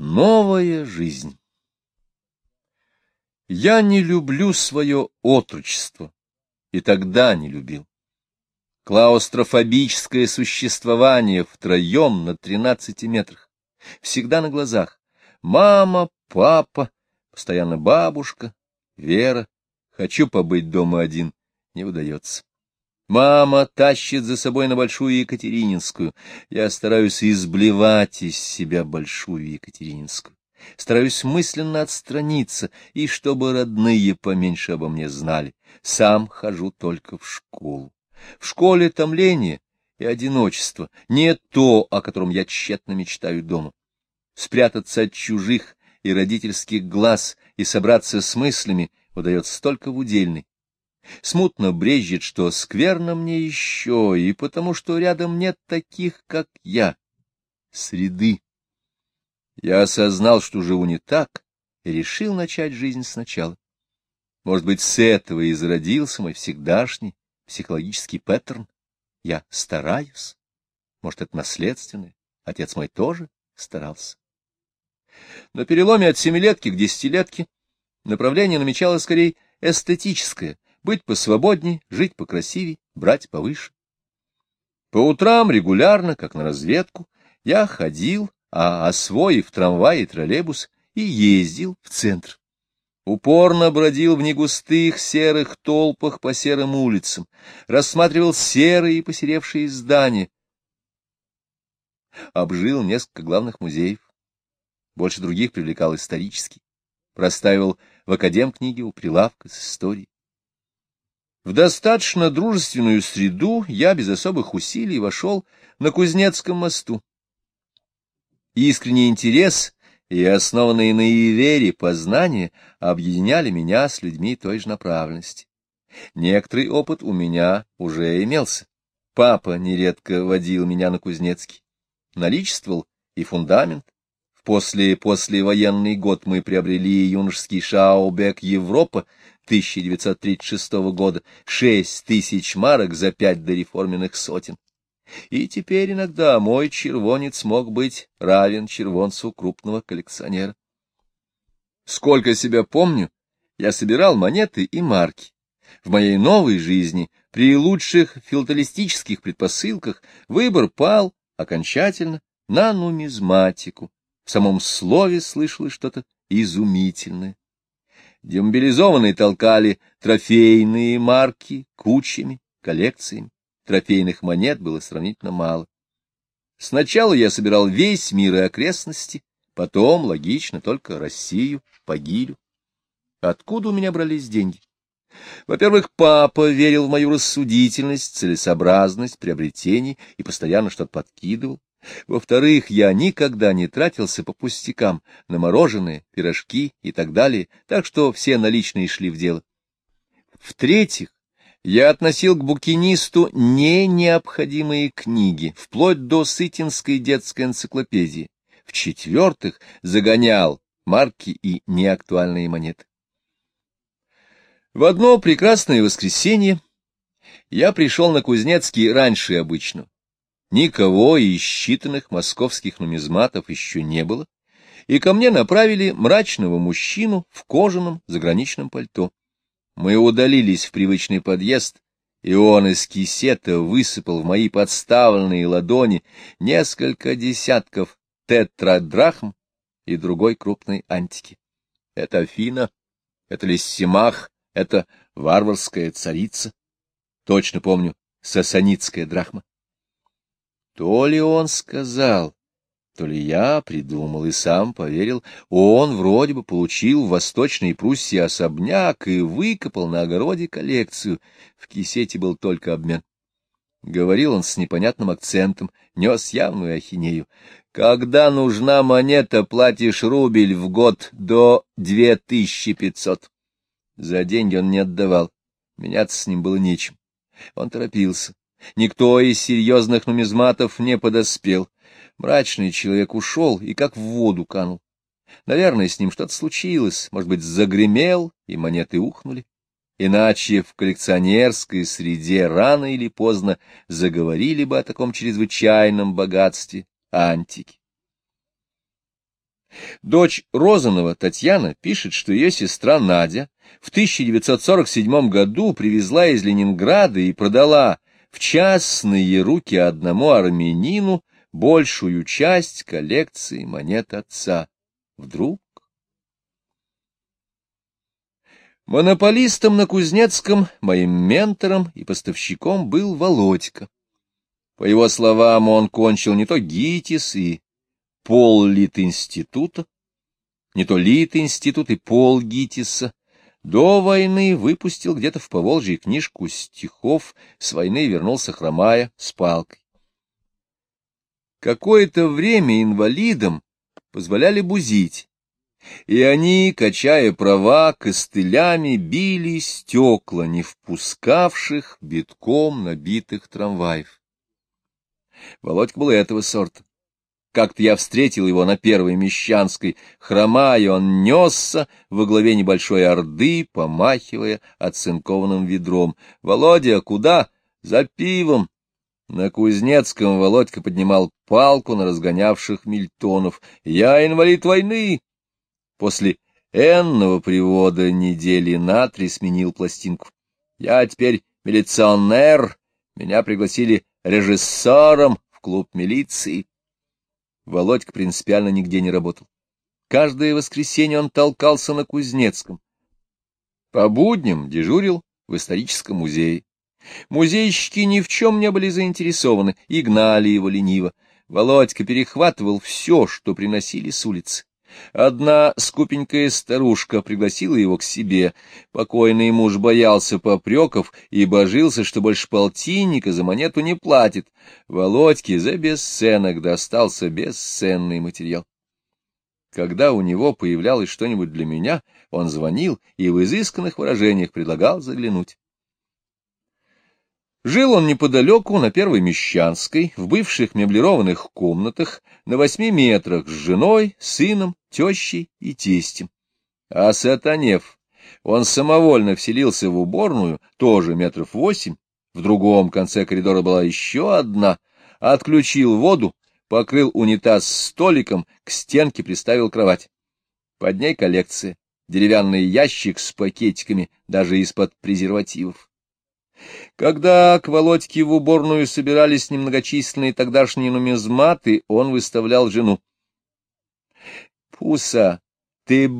Новая жизнь. Я не люблю свое отрочество, и тогда не любил. Клаустрофобическое существование втроем на тринадцати метрах, всегда на глазах. Мама, папа, постоянно бабушка, Вера. Хочу побыть дома один, не удается. Мама тащит за собой на Большую Екатерининскую. Я стараюсь изблевать из себя Большую Екатерининскую. Стараюсь мысленно отстраниться, и чтобы родные поменьше обо мне знали. Сам хожу только в школу. В школе томление и одиночество, не то, о котором я тщетно мечтаю дома. Спрятаться от чужих и родительских глаз и собраться с мыслями удается только в удельной, Смутно брежет, что скверно мне еще, и потому что рядом нет таких, как я, среды. Я осознал, что живу не так, и решил начать жизнь сначала. Может быть, с этого и зародился мой всегдашний психологический паттерн. Я стараюсь. Может, это наследственное. Отец мой тоже старался. На переломе от семилетки к десятилетке направление намечалось скорее эстетическое, быть посвободней, жить покрасивей, брать повыше. По утрам регулярно, как на разведку, я ходил, а, освоив трамвай и троллейбус, и ездил в центр. Упорно бродил в негустых серых толпах по серым улицам, рассматривал серые и посеревшие здания, обжил несколько главных музеев. Больше других привлекал исторический. Простаивал в академ книги у прилавка с историей. В достаточно дружественную среду я без особых усилий вошел на Кузнецком мосту. Искренний интерес и основанные на вере познания объединяли меня с людьми той же направленности. Некоторый опыт у меня уже имелся. Папа нередко водил меня на Кузнецкий. Наличествовал и фундамент. В после послевоенный год мы приобрели юношеский шаубек Европа 1936 года шесть тысяч марок за пять дореформенных сотен. И теперь иногда мой червонец мог быть равен червонцу крупного коллекционера. Сколько себя помню, я собирал монеты и марки. В моей новой жизни, при лучших филателистических предпосылках, выбор пал окончательно на нумизматику. В самом слове слышалось что-то изумительное. Демобилизованные толкали трофейные марки кучами, коллекциями. Трофейных монет было сравнительно мало. Сначала я собирал весь мир и окрестности, потом, логично, только Россию, Погилю. Откуда у меня брались деньги? Во-первых, папа верил в мою рассудительность, целесообразность приобретений и постоянно что-то подкидывал. Во-вторых, я никогда не тратился по пустякам на мороженое, пирожки и так далее, так что все наличные шли в дело. В-третьих, я относил к букинисту не необходимые книги, вплоть до Сытинской детской энциклопедии. В-четвертых, загонял марки и неактуальные монеты. В одно прекрасное воскресенье я пришел на Кузнецкий раньше обычного. Никого из считанных московских нумизматов еще не было, и ко мне направили мрачного мужчину в кожаном заграничном пальто. Мы удалились в привычный подъезд, и он из кисета высыпал в мои подставленные ладони несколько десятков тетрадрахм и другой крупной антики. Это Афина, это Лиссимах, это варварская царица. Точно помню, сасанитская драхма. То ли он сказал, то ли я придумал и сам поверил, он вроде бы получил в Восточной Пруссии особняк и выкопал на огороде коллекцию. В кисете был только обмен. Говорил он с непонятным акцентом, нес явную ахинею. Когда нужна монета, платишь рубль в год до две тысячи пятьсот. За деньги он не отдавал. Меняться с ним было нечем. Он торопился. Никто из серьезных нумизматов не подоспел. Мрачный человек ушел и как в воду канул. Наверное, с ним что-то случилось, может быть, загремел, и монеты ухнули. Иначе в коллекционерской среде рано или поздно заговорили бы о таком чрезвычайном богатстве антики. Дочь Розанова, Татьяна, пишет, что ее сестра Надя в 1947 году привезла из Ленинграда и продала в частные руки одному армянину большую часть коллекции монет отца. Вдруг? Монополистом на Кузнецком, моим ментором и поставщиком был Володька. По его словам, он кончил не то ГИТИС и пол Лит-института, не то Лит-институт и пол ГИТИСа. До войны выпустил где-то в Поволжье книжку стихов, с войны вернулся хромая с палкой. Какое-то время инвалидам позволяли бузить, и они, качая права, костылями били стекла, не впускавших битком набитых трамваев. Володька был этого сорта. Как-то я встретил его на Первой Мещанской. Хромая, он несся во главе небольшой орды, помахивая оцинкованным ведром. — Володя, куда? — За пивом. На Кузнецком Володька поднимал палку на разгонявших мильтонов. «Я инвалид войны!» После энного привода недели на три сменил пластинку. «Я теперь милиционер, меня пригласили режиссером в клуб милиции». Володька принципиально нигде не работал. Каждое воскресенье он толкался на Кузнецком. По будням дежурил в историческом музее. Музейщики ни в чем не были заинтересованы и гнали его лениво. Володька перехватывал все, что приносили с улицы. Одна скупенькая старушка пригласила его к себе. Покойный муж боялся попреков и божился, что больше полтинника за монету не платит. Володьке за бесценок достался бесценный материал. Когда у него появлялось что-нибудь для меня, он звонил и в изысканных выражениях предлагал заглянуть. Жил он неподалеку, на Первой Мещанской, в бывших меблированных комнатах, на восьми метрах с женой, сыном, тещей и тестем. А сатанев, он самовольно вселился в уборную, тоже метров восемь, в другом конце коридора была еще одна, отключил воду, покрыл унитаз столиком, к стенке приставил кровать. Под ней коллекция, деревянный ящик с пакетиками, даже из-под презервативов. Когда к Володьке в уборную собирались немногочисленные тогдашние нумизматы, он выставлял жену. — Пуса, ты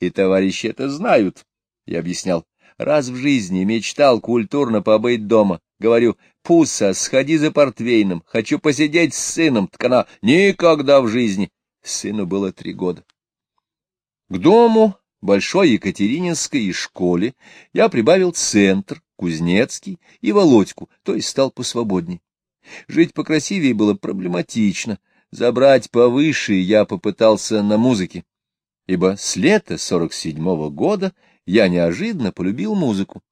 и товарищи это знают, — я объяснял. Раз в жизни мечтал культурно побыть дома. Говорю, Пуса, сходи за портвейном, хочу посидеть с сыном. Так никогда в жизни. Сыну было три года. К дому Большой Екатерининской и школе я прибавил центр, Кузнецкий и Володьку, то есть стал посвободней. Жить покрасивее было проблематично, забрать повыше я попытался на музыке, ибо с лета сорок седьмого года я неожиданно полюбил музыку.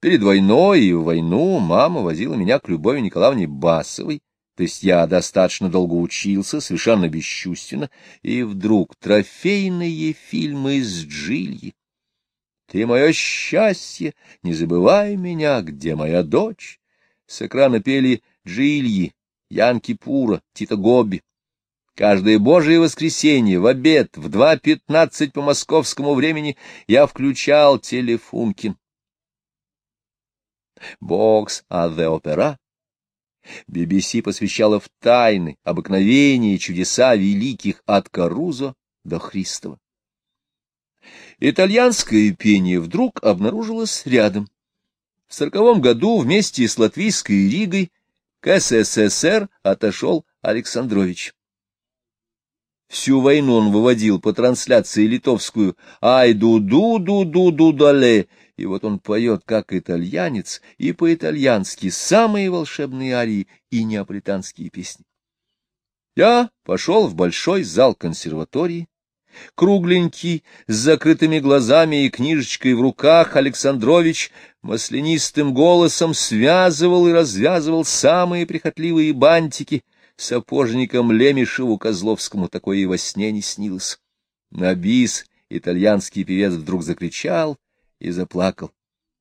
Перед войной и в войну мама возила меня к Любови Николаевне Басовой, то есть я достаточно долго учился, совершенно бесчувственно, и вдруг трофейные фильмы с Джильи. Ты мое счастье, не забывай меня, где моя дочь? С экрана пели Джильи, Янки Пура, Тита Гобби. Каждое божие воскресенье в обед в 2.15 по московскому времени я включал телефункин. Бокс а the опера BBC посвящала в тайны, обыкновения и чудеса великих от Карузо до Христова. Итальянское пение вдруг обнаружилось рядом. В сороковом году вместе с Латвийской Ригой к СССР отошел Александрович. Всю войну он выводил по трансляции литовскую «Ай-ду-ду-ду-ду-ду-дале», и вот он поет, как итальянец, и по-итальянски самые волшебные арии и неаполитанские песни. Я пошел в большой зал консерватории. Кругленький, с закрытыми глазами и книжечкой в руках, Александрович маслянистым голосом связывал и развязывал самые прихотливые бантики. Сапожникам Лемешеву Козловскому такое и во сне не снилось. На бис итальянский певец вдруг закричал — и заплакал.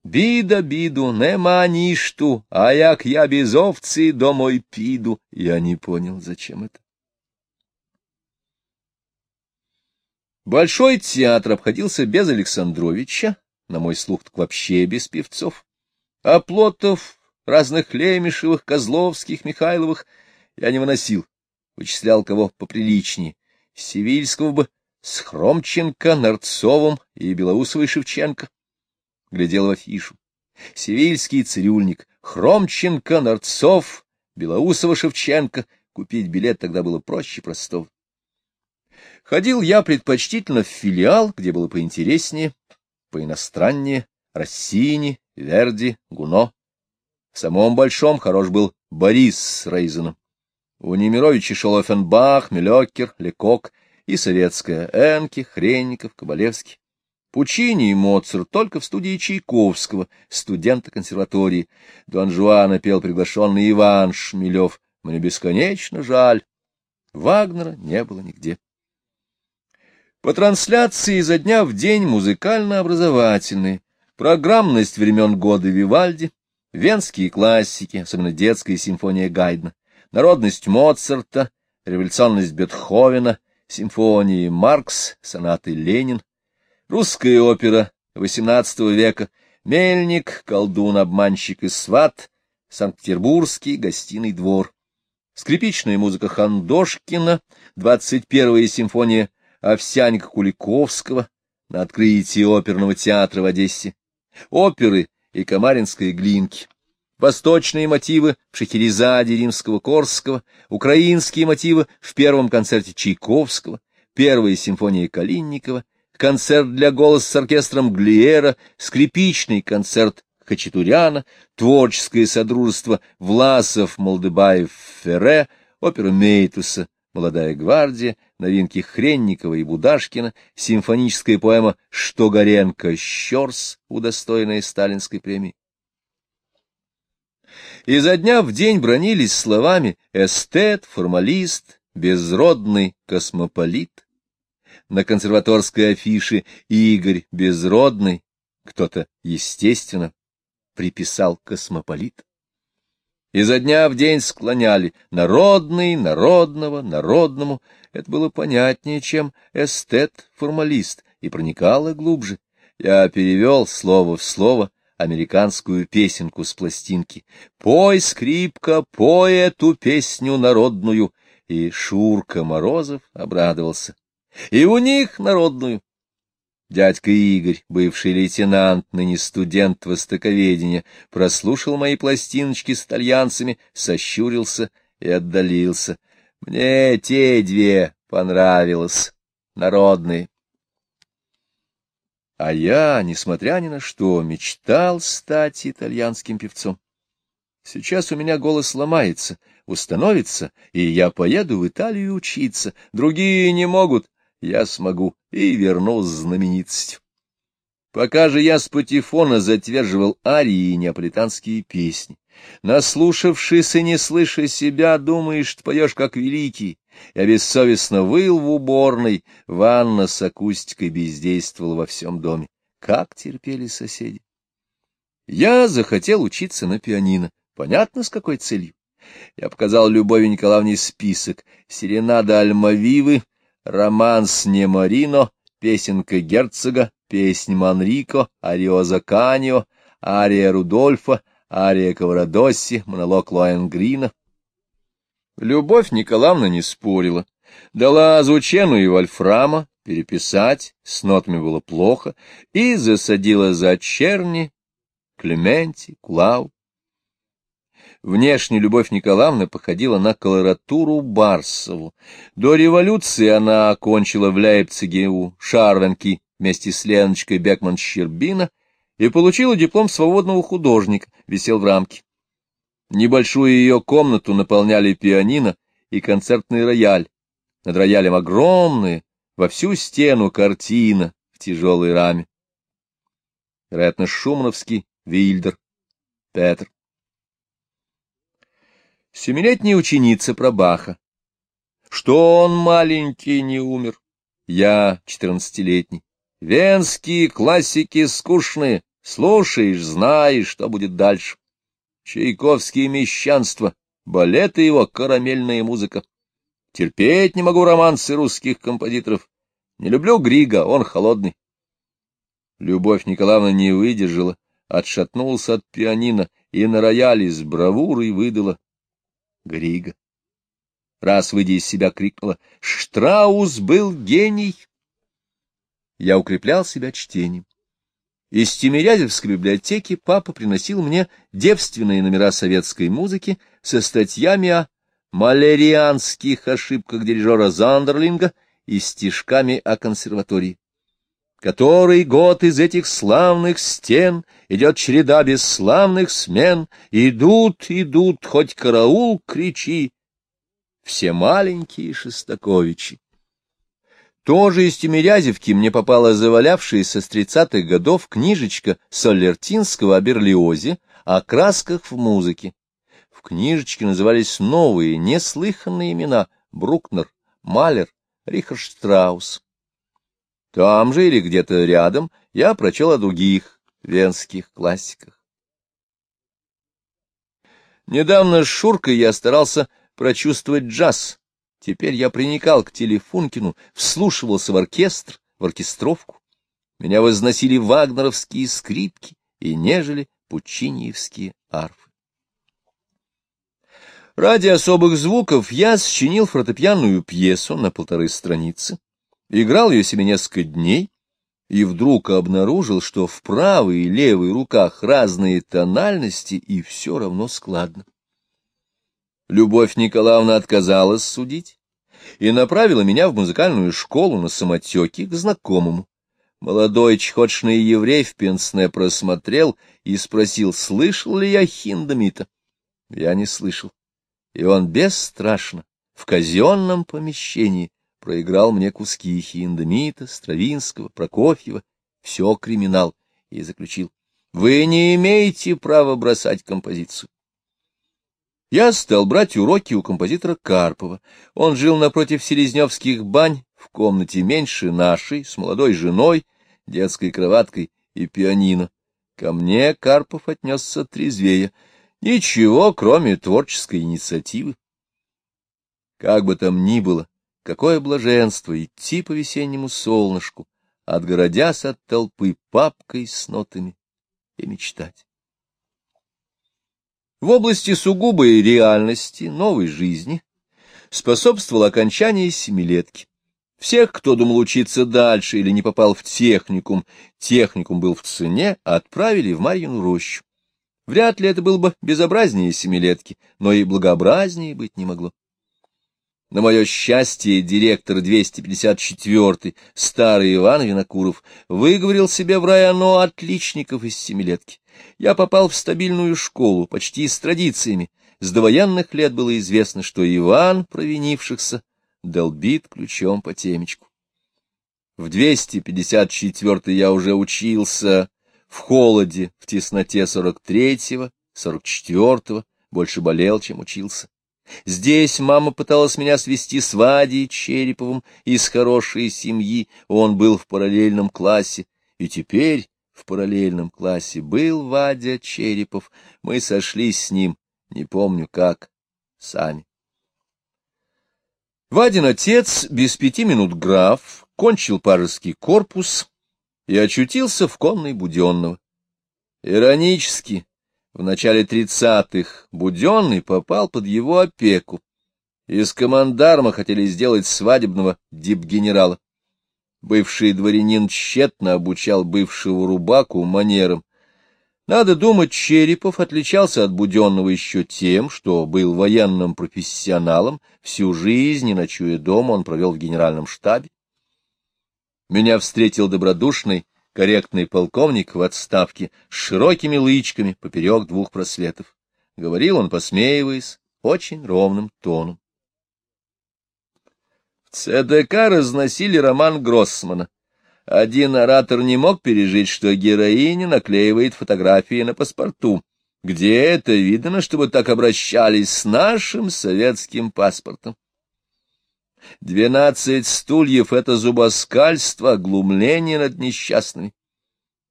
Біда, біду, нема нішту, а як я без овцы домой пиду. Я не понял, зачем это. Большой театр обходился без Александровича, на мой слух так вообще без певцов. А плотов, разных Лемешевых, Козловских, Михайловых я не выносил, вычислял кого поприличнее. Сивильского бы с Хромченко, Нарцовым и Белоусовой Шевченко. Глядел в афишу. Сивильский цирюльник, Хромченко, Нарцов, Белоусова Шевченко. Купить билет тогда было проще простого. Ходил я предпочтительно в филиал, где было поинтереснее, поиностраннее, Россини, Верди, Гуно. В самом большом хорош был Борис с Рейзеном. У Немировича шел Оффенбах, Мелёкер, Лекок и советская Энки, Хренников, Кабалевский. Пучини и Моцарт только в студии Чайковского, студента консерватории. Дон Жуана пел приглашенный Иван Шмелев. Мне бесконечно жаль. Вагнера не было нигде. По трансляции изо дня в день музыкально-образовательные, программность времен года Вивальди, венские классики, особенно детская симфония Гайдна, народность Моцарта, революционность Бетховена, симфонии Маркс, сонаты Ленин, русская опера XVIII века, мельник, колдун, обманщик и сват, Санкт-Петербургский гостиный двор, скрипичная музыка Хандошкина, 21-я симфония Овсяника Куликовского на открытии оперного театра в Одессе, оперы и Камаринской глинки восточные мотивы в Шахерезаде Римского-Корского, украинские мотивы в первом концерте Чайковского, первая симфония Калинникова, концерт для голоса с оркестром Глиера, скрипичный концерт Хачатуряна, творческое содружество Власов, Молдыбаев, Ферре, опера Мейтуса, «Молодая гвардия», новинки Хренникова и Будашкина, симфоническая поэма «Штогоренко Щерс», удостоенная сталинской премии. Изо дня в день бронились словами «эстет», «формалист», «безродный», «космополит». На консерваторской афише Игорь Безродный, кто-то, естественно, приписал «космополит». Изо дня в день склоняли «народный», «народного», «народному». Это было понятнее, чем «эстет», «формалист» и проникало глубже. Я перевел слово в слово — американскую песенку с пластинки. «Пой, скрипка, пой эту песню народную!» И Шурка Морозов обрадовался. «И у них народную!» Дядька Игорь, бывший лейтенант, ныне студент востоковедения, прослушал мои пластиночки с итальянцами, сощурился и отдалился. Мне те две понравилось, народные. А я, несмотря ни на что, мечтал стать итальянским певцом. Сейчас у меня голос ломается, установится, и я поеду в Италию учиться. Другие не могут, я смогу, и вернусь знаменитостью. Пока же я с патефона затверживал арии и неаполитанские песни. Наслушавшись и не слыша себя, думаешь, что поешь как великий, я бессовестно выл в уборной, ванна с акустикой бездействовала во всем доме. Как терпели соседи! Я захотел учиться на пианино. Понятно, с какой целью. Я показал Любови Николаевне список. Серенада Альмавивы, романс Немарино, песенка герцога, песнь Манрико, ариоза Канио, ария Рудольфа, ария Каврадосси, монолог Лоэнгрина. Любовь Николаевна не спорила. Дала Азучену и Вольфрама переписать, с нотами было плохо, и засадила за черни, Клементи, Кулау. Внешне Любовь Николаевна походила на колоратуру Барсову. До революции она окончила в Лейпциге у Шарвенки вместе с Леночкой Бекман-Щербина и получила диплом свободного художника, висел в рамке. Небольшую ее комнату наполняли пианино и концертный рояль. Над роялем огромная, во всю стену картина в тяжелой раме. Вероятно, Шумановский, Вильдер, Петр. Семилетняя ученица про Баха. Что он маленький не умер? Я четырнадцатилетний. Венские классики скучные. Слушаешь, знаешь, что будет дальше. Чайковские мещанство, балеты его, карамельная музыка. Терпеть не могу романсы русских композиторов. Не люблю Грига, он холодный. Любовь Николаевна не выдержала, отшатнулась от пианино и на рояле с бравурой выдала Грига. Раз, выйдя из себя, крикнула «Штраус был гений!» Я укреплял себя чтением. Из Тимирязевской библиотеки папа приносил мне девственные номера советской музыки со статьями о малерианских ошибках дирижера Зандерлинга и стишками о консерватории. Который год из этих славных стен идет череда бесславных смен, идут, идут, хоть караул кричи, все маленькие Шестаковичи. Тоже из Тимирязевки мне попала завалявшаяся с тридцатых годов книжечка Солертинского о Берлиозе, о красках в музыке. В книжечке назывались новые, неслыханные имена Брукнер, Малер, Рихард Штраус. Там же или где-то рядом я прочел о других венских классиках. Недавно с Шуркой я старался прочувствовать джаз. Теперь я приникал к Телефункину, вслушивался в оркестр, в оркестровку. Меня возносили вагнеровские скрипки и нежели пучиниевские арфы. Ради особых звуков я сочинил фортепианную пьесу на полторы страницы, играл ее себе несколько дней и вдруг обнаружил, что в правой и левой руках разные тональности и все равно складно. Любовь Николаевна отказалась судить и направила меня в музыкальную школу на самотеке к знакомому. Молодой чехотшный еврей в пенсне просмотрел и спросил, слышал ли я Хиндамита. Я не слышал. И он бесстрашно, в казенном помещении, проиграл мне куски Хиндамита, Стравинского, Прокофьева, все криминал, и заключил, вы не имеете права бросать композицию. Я стал брать уроки у композитора Карпова. Он жил напротив Селезневских бань, в комнате меньше нашей, с молодой женой, детской кроваткой и пианино. Ко мне Карпов отнесся трезвее. Ничего, кроме творческой инициативы. Как бы там ни было, какое блаженство идти по весеннему солнышку, отгородясь от толпы папкой с нотами и мечтать. В области сугубой реальности, новой жизни, способствовало окончание семилетки. Всех, кто думал учиться дальше или не попал в техникум, техникум был в цене, отправили в Марьину рощу. Вряд ли это было бы безобразнее семилетки, но и благообразнее быть не могло. На мое счастье, директор 254-й, старый Иван Винокуров, выговорил себе в районо отличников из семилетки. Я попал в стабильную школу, почти с традициями. С довоенных лет было известно, что Иван, провинившихся, долбит ключом по темечку. В 254-й я уже учился в холоде, в тесноте 43-го, 44-го, больше болел, чем учился. Здесь мама пыталась меня свести с Вадей Череповым из хорошей семьи, он был в параллельном классе, и теперь в параллельном классе был Вадя Черепов. Мы сошлись с ним, не помню как, сами. Вадин отец, без пяти минут граф, кончил пажеский корпус и очутился в конной Буденного. Иронически, в начале тридцатых Буденный попал под его опеку. Из командарма хотели сделать свадебного дипгенерала. Бывший дворянин тщетно обучал бывшего рубаку манерам. Надо думать, Черепов отличался от Буденного еще тем, что был военным профессионалом, всю жизнь, не ночуя дома, он провел в генеральном штабе. Меня встретил добродушный, корректный полковник в отставке с широкими лычками поперек двух просветов. Говорил он, посмеиваясь, очень ровным тоном. ЦДК разносили роман Гроссмана. Один оратор не мог пережить, что героиня наклеивает фотографии на паспорту. Где это видно, чтобы так обращались с нашим советским паспортом? Двенадцать стульев — это зубоскальство, глумление над несчастными.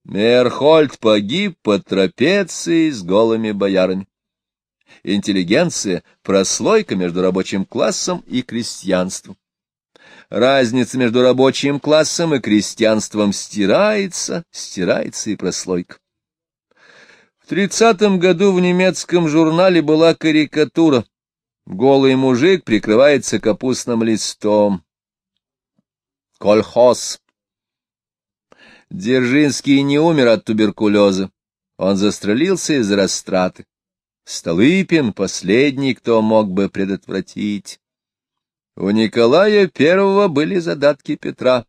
Мерхольд погиб по трапеции с голыми боярами. Интеллигенция — прослойка между рабочим классом и крестьянством. разница между рабочим классом и крестьянством стирается, стирается и прослойка. В тридцатом году в немецком журнале была карикатура. Голый мужик прикрывается капустным листом. Кольхоз. Дзержинский не умер от туберкулеза. Он застрелился из растраты. Столыпин — последний, кто мог бы предотвратить. У Николая Первого были задатки Петра.